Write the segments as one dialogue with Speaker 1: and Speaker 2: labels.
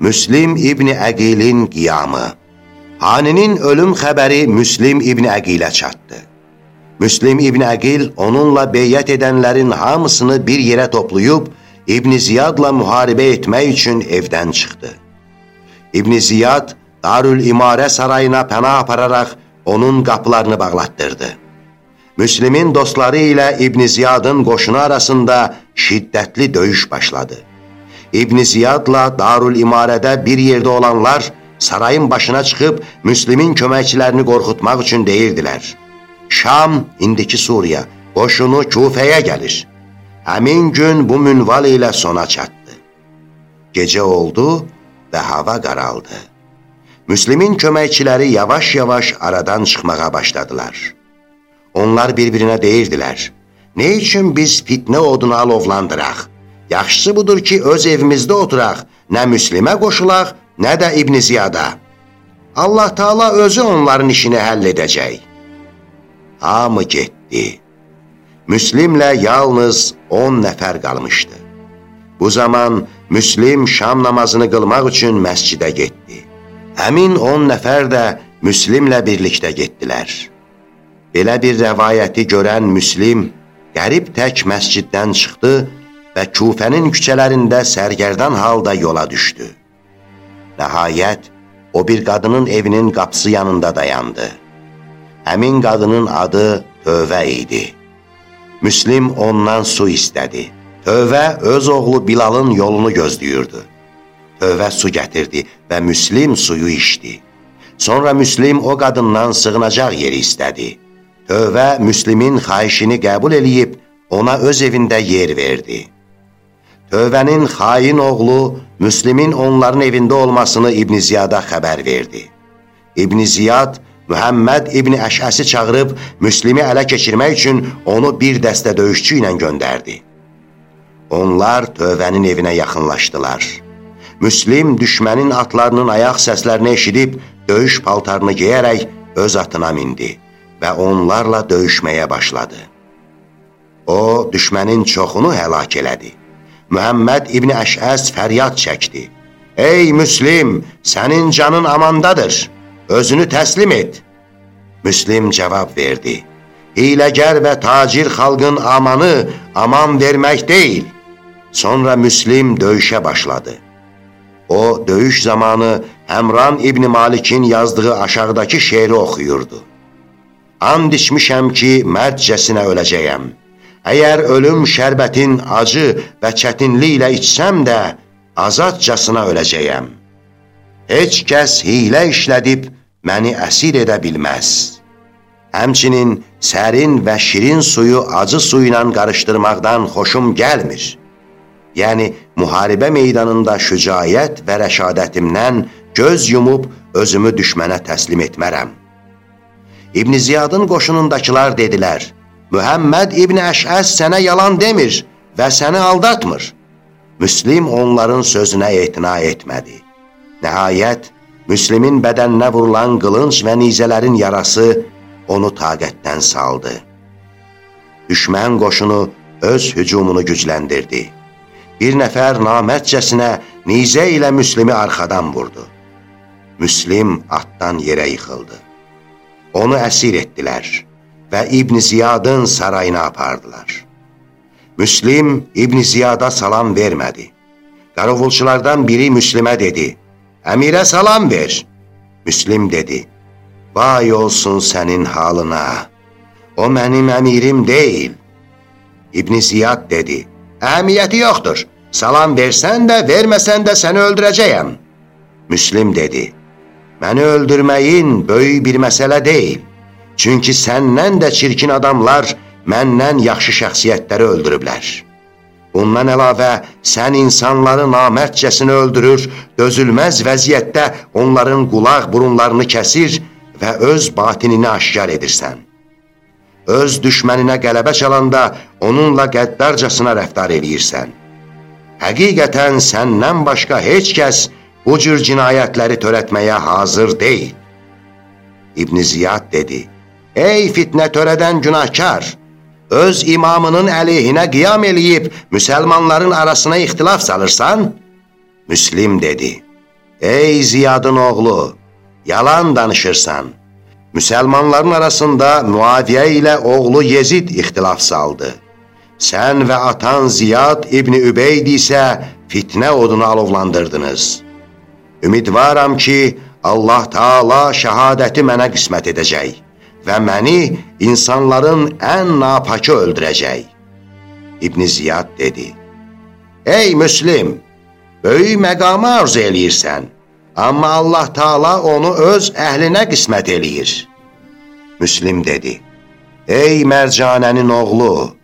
Speaker 1: Müslim İbni Əqilin qiyamı Haninin ölüm xəbəri Müslim İbni Əqilə çatdı. Müslim İbni Əqil onunla beyyət edənlərin hamısını bir yerə toplayıb, İbni Ziyadla müharibə etmək üçün evdən çıxdı. İbni Ziyad Darül İmarə sarayına pənah apararaq onun qapılarını bağlatdırdı. Müslimin dostları ilə İbn Ziyadın qoşunu arasında şiddətli döyüş başladı. İbn Ziyadla Darül İmarədə bir yerdə olanlar sarayın başına çıxıb Müslimin köməkçilərini qorxutmaq üçün deyirdilər. Şam, indiki Suriya, qoşunu Kufəyə gəlir. Həmin gün bu münval ilə sona çatdı. Gecə oldu və hava qaraldı. Müslimin köməkçiləri yavaş-yavaş aradan çıxmağa başladılar. Onlar bir-birinə deyirdilər, nə üçün biz fitnə odunu alovlandıraq? Yaxşısı budur ki, öz evimizdə oturaq, nə müslimə qoşulaq, nə də İbn Ziyada. Allah Taala özü onların işini həll edəcək. Hamı getdi. Müslimlə yalnız 10 nəfər qalmışdı. Bu zaman Müslim şam namazını qılmaq üçün məscidə getdi. Həmin 10 nəfər də Müslimlə birlikdə getdilər. Belə bir rəvayəti görən Müslim qərib tək məsciddən çıxdı və Kufənin küçələrində sərgərdan halda yola düşdü. Nəhayət, o bir qadının evinin qapısı yanında dayandı. Həmin qadının adı Tövə idi. Müslim ondan su istədi. Tövə öz oğlu Bilalın yolunu gözləyirdi. Tövə su gətirdi və Müslim suyu içdi. Sonra Müslim o qadından sığınacaq yeri istədi. Tövə Müslimin xayişini qəbul eləyib, ona öz evində yer verdi. Tövənin xain oğlu Müslimin onların evində olmasını İbn Ziyada xəbər verdi. İbn Ziyad Mühəmməd İbn Əşəsi çağırıb Müslimi ələ keçirmək üçün onu bir dəstə döyüşçü ilə göndərdi. Onlar Tövənin evinə yaxınlaşdılar. Müslim düşmənin atlarının ayaq səslərini eşidib döyüş paltarını geyərək öz atına mindi və onlarla döyüşməyə başladı. O, düşmənin çoxunu həlak elədi. Mühəmməd İbni Əşəz fəryad çəkdi. Ey Müslim, sənin canın amandadır, özünü təslim et. Müslim cavab verdi. Hiləgər və tacir xalqın amanı aman vermək deyil. Sonra Müslim döyüşə başladı. O, döyüş zamanı Həmran İbni Malikin yazdığı aşağıdakı şeiri oxuyurdu. And içmişəm ki, mərcəsinə öləcəyəm. Əgər ölüm şərbətin acı və çətinli ilə içsəm də, azadcasına öləcəyəm. Heç kəs hilə işlədib məni əsir edə bilməz. Həmçinin sərin və şirin suyu acı su ilə qarışdırmaqdan xoşum gəlmir. Yəni, müharibə meydanında şücayət və rəşadətimdən göz yumub özümü düşmənə təslim etmərəm. İbn Ziyadın qoşunundakılar dedilər, Mühəmməd İbn Əşəz sənə yalan demir və səni aldatmır. Müslim onların sözünə etina etmədi. Nəhayət, Müslimin bədəninə vurulan qılınc və nizələrin yarası onu taqətdən saldı. Düşmən qoşunu öz hücumunu gücləndirdi. Bir nəfər namətcəsinə nizə ilə Müslimi arxadan vurdu. Müslim atdan yerə yıxıldı. Onu əsir etdilər və İbn Ziyadın sarayına apardılar. Müslim İbn Ziyada salam vermədi. Qarovulçulardan biri Müslimə dedi, Əmirə salam ver. Müslim dedi, Vay olsun sənin halına, o mənim əmirim deyil. İbn Ziyad dedi, Əhəmiyyəti yoxdur, salam versən də, verməsən də səni öldürəcəyəm. Müslim dedi, Məni öldürməyin böyük bir məsələ deyil. Çünki səndən də çirkin adamlar məndən yaxşı şəxsiyyətləri öldürüblər. Bundan əlavə, sən insanları namərdcəsini öldürür, dözülməz vəziyyətdə onların qulaq burunlarını kəsir və öz batinini aşkar edirsən. Öz düşməninə qələbə çalanda onunla qəddarcasına rəftar eləyirsən. Həqiqətən səndən başqa heç kəs bu cür cinayətləri törətməyə hazır deyil. İbn Ziyad dedi, Ey fitnə törədən günahkar! Öz imamının əleyhinə qiyam eləyib müsəlmanların arasına ixtilaf salırsan? Müslim dedi, Ey Ziyadın oğlu, yalan danışırsan. Müsəlmanların arasında Muaviyə ilə oğlu Yezid ixtilaf saldı. Sən və atan Ziyad İbni Übeyd isə fitnə odunu alovlandırdınız. Ümidvaram ki, Allah Taala şəhadəti mənə qismət edəcək və məni insanların ən napakı öldürəcək. İbn Ziyad dedi, Ey Müslim, böyük məqamı arzu eləyirsən, amma Allah Taala onu öz əhlinə qismət eləyir. Müslim dedi, Ey Mərcanənin oğlu,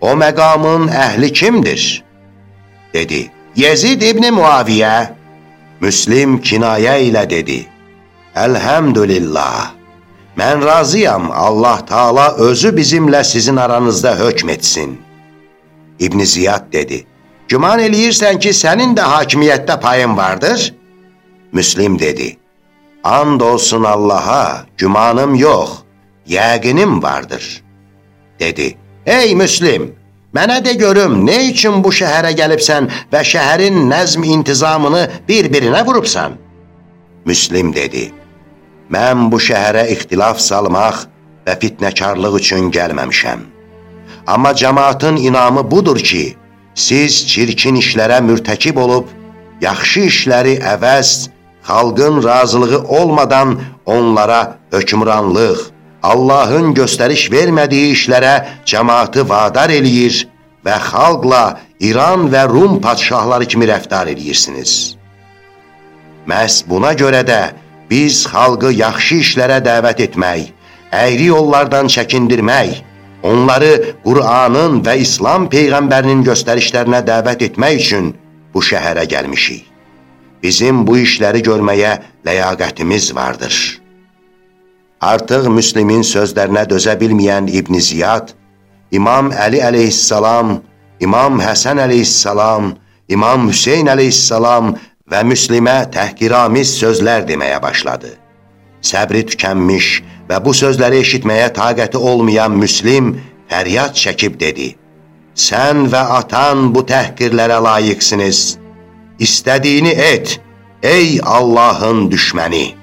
Speaker 1: o məqamın əhli kimdir? Dedi, Yezid İbni Muaviyə, Müslim kinayə ilə dedi, Əlhəmdülillah, mən razıyam Allah Taala özü bizimlə sizin aranızda hökm etsin. İbn Ziyad dedi, Güman eləyirsən ki, sənin də hakimiyyətdə payın vardır? Müslim dedi, And olsun Allaha, gümanım yox, yəqinim vardır. Dedi, Ey Müslim, Mənə de görüm, nə üçün bu şəhərə gəlibsən və şəhərin nəzm intizamını bir-birinə vurubsan? Müslim dedi, mən bu şəhərə ixtilaf salmaq və fitnəkarlıq üçün gəlməmişəm. Amma cəmaatın inamı budur ki, siz çirkin işlərə mürtəkib olub, yaxşı işləri əvəz, xalqın razılığı olmadan onlara hökmranlıq, Allahın göstəriş vermədiyi işlərə cəmaatı vadar eləyir və xalqla İran və Rum padşahları kimi rəftar eləyirsiniz. Məhz buna görə də biz xalqı yaxşı işlərə dəvət etmək, əyri yollardan çəkindirmək, onları Qur'anın və İslam Peyğəmbərinin göstərişlərinə dəvət etmək üçün bu şəhərə gəlmişik. Bizim bu işləri görməyə ləyaqətimiz vardır.'' Artıq Müslimin sözlərinə dözə bilməyən İbn Ziyad, İmam Əli əleyhissalam, İmam Həsən əleyhissalam, İmam Hüseyn əleyhissalam və Müslimə təhqiramiz sözlər deməyə başladı. Səbri tükənmiş və bu sözləri eşitməyə taqəti olmayan Müslim fəryad çəkib dedi, Sən və atan bu təhqirlərə layiqsiniz, İstədiyini et, ey Allahın düşməni!